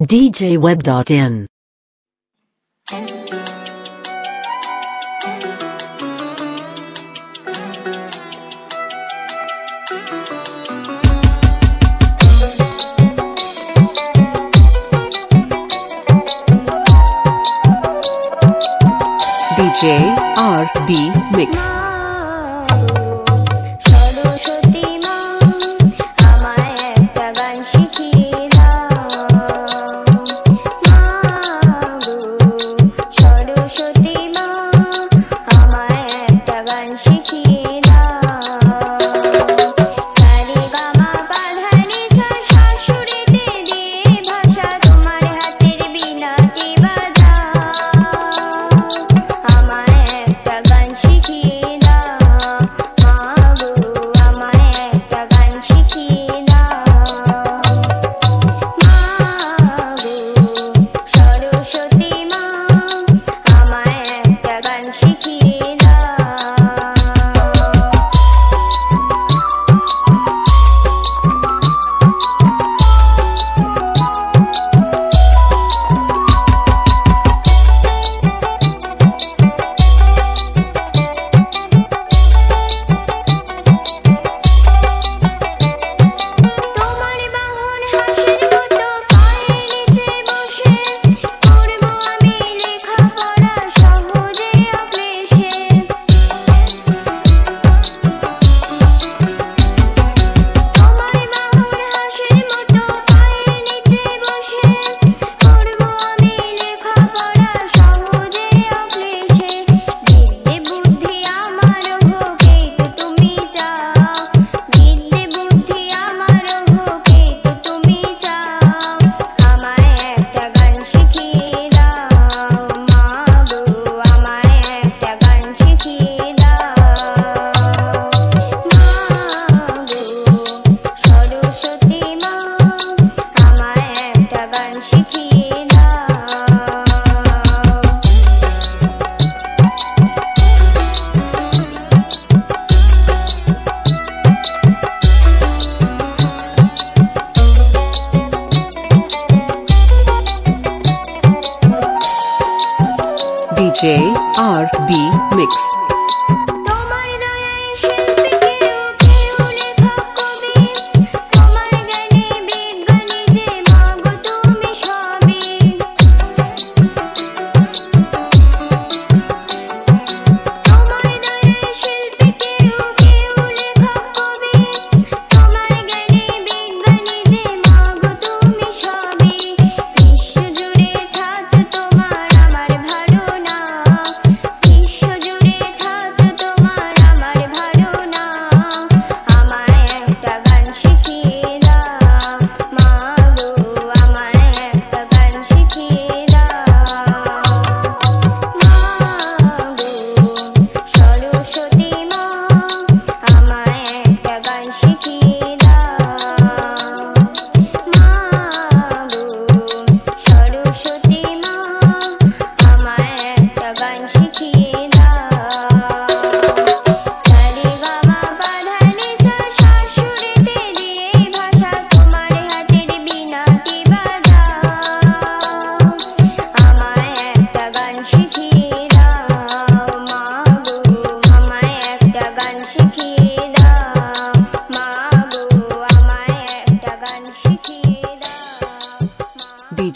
DJWeb.in DJ RB Mix. J R B Mix.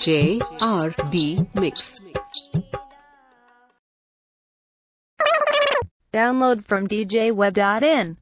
J R B Mix. Download from DJWeb.in.